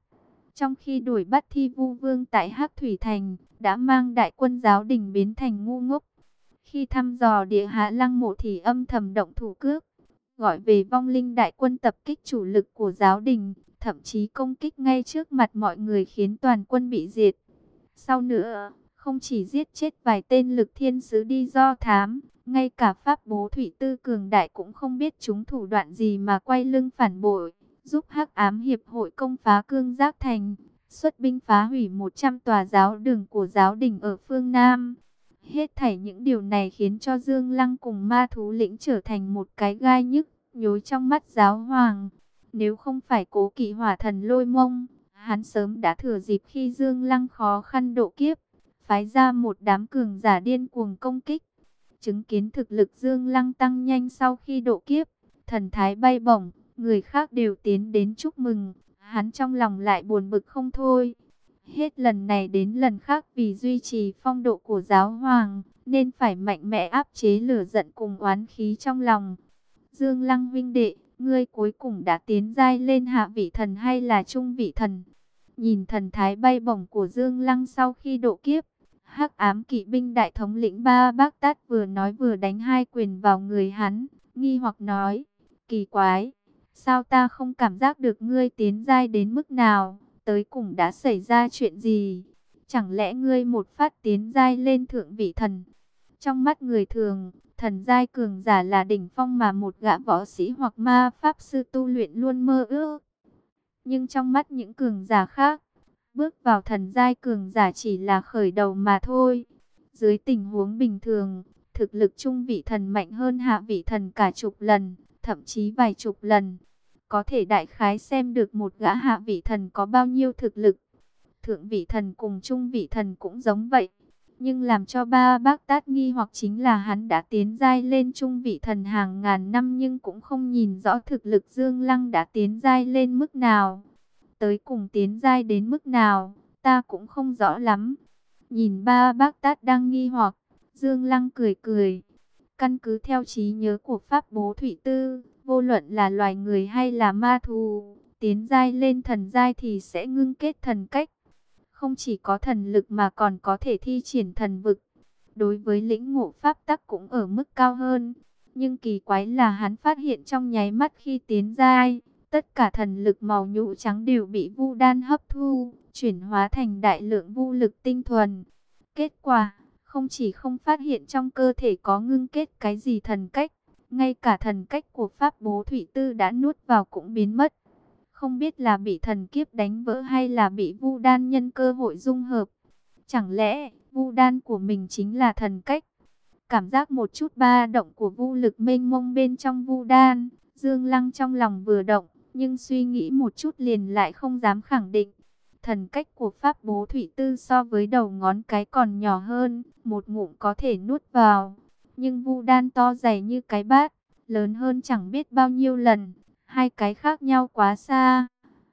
Trong khi đuổi bắt thi vu vương tại Hắc Thủy Thành, đã mang đại quân giáo đình biến thành ngu ngốc. Khi thăm dò địa hạ lăng mộ thì âm thầm động thủ cước, gọi về vong linh đại quân tập kích chủ lực của giáo đình, thậm chí công kích ngay trước mặt mọi người khiến toàn quân bị diệt. Sau nữa, không chỉ giết chết vài tên lực thiên sứ đi do thám, ngay cả pháp bố thủy tư cường đại cũng không biết chúng thủ đoạn gì mà quay lưng phản bội, giúp hắc ám hiệp hội công phá cương giác thành, xuất binh phá hủy 100 tòa giáo đường của giáo đình ở phương Nam. Hết thảy những điều này khiến cho Dương Lăng cùng ma thú lĩnh trở thành một cái gai nhức, nhối trong mắt giáo hoàng. Nếu không phải cố kỵ hỏa thần lôi mông, hắn sớm đã thừa dịp khi Dương Lăng khó khăn độ kiếp, phái ra một đám cường giả điên cuồng công kích. Chứng kiến thực lực Dương Lăng tăng nhanh sau khi độ kiếp, thần thái bay bổng, người khác đều tiến đến chúc mừng, hắn trong lòng lại buồn bực không thôi. Hết lần này đến lần khác vì duy trì phong độ của giáo hoàng, nên phải mạnh mẽ áp chế lửa giận cùng oán khí trong lòng. Dương Lăng vinh đệ, ngươi cuối cùng đã tiến giai lên hạ vị thần hay là trung vị thần? Nhìn thần thái bay bổng của Dương Lăng sau khi độ kiếp, hắc ám kỵ binh đại thống lĩnh ba bác tát vừa nói vừa đánh hai quyền vào người hắn, nghi hoặc nói, kỳ quái, sao ta không cảm giác được ngươi tiến giai đến mức nào, tới cùng đã xảy ra chuyện gì? Chẳng lẽ ngươi một phát tiến giai lên thượng vị thần? Trong mắt người thường, thần giai cường giả là đỉnh phong mà một gã võ sĩ hoặc ma pháp sư tu luyện luôn mơ ước. Nhưng trong mắt những cường giả khác, bước vào thần giai cường giả chỉ là khởi đầu mà thôi. Dưới tình huống bình thường, thực lực trung vị thần mạnh hơn hạ vị thần cả chục lần, thậm chí vài chục lần. Có thể đại khái xem được một gã hạ vị thần có bao nhiêu thực lực. Thượng vị thần cùng trung vị thần cũng giống vậy. Nhưng làm cho ba bác tát nghi hoặc chính là hắn đã tiến giai lên trung vị thần hàng ngàn năm nhưng cũng không nhìn rõ thực lực Dương Lăng đã tiến giai lên mức nào. Tới cùng tiến giai đến mức nào, ta cũng không rõ lắm. Nhìn ba bác tát đang nghi hoặc, Dương Lăng cười cười. Căn cứ theo trí nhớ của Pháp Bố Thủy Tư, vô luận là loài người hay là ma thù, tiến giai lên thần giai thì sẽ ngưng kết thần cách không chỉ có thần lực mà còn có thể thi triển thần vực. Đối với lĩnh ngộ pháp tắc cũng ở mức cao hơn. Nhưng kỳ quái là hắn phát hiện trong nháy mắt khi tiến giai, tất cả thần lực màu nhũ trắng đều bị vu đan hấp thu, chuyển hóa thành đại lượng vu lực tinh thuần. Kết quả, không chỉ không phát hiện trong cơ thể có ngưng kết cái gì thần cách, ngay cả thần cách của Pháp Bố Thủy Tư đã nuốt vào cũng biến mất. Không biết là bị thần kiếp đánh vỡ hay là bị vu đan nhân cơ hội dung hợp. Chẳng lẽ vu đan của mình chính là thần cách? Cảm giác một chút ba động của vu lực mênh mông bên trong vu đan. Dương Lăng trong lòng vừa động, nhưng suy nghĩ một chút liền lại không dám khẳng định. Thần cách của Pháp Bố Thủy Tư so với đầu ngón cái còn nhỏ hơn, một ngụm có thể nuốt vào. Nhưng vu đan to dày như cái bát, lớn hơn chẳng biết bao nhiêu lần hai cái khác nhau quá xa.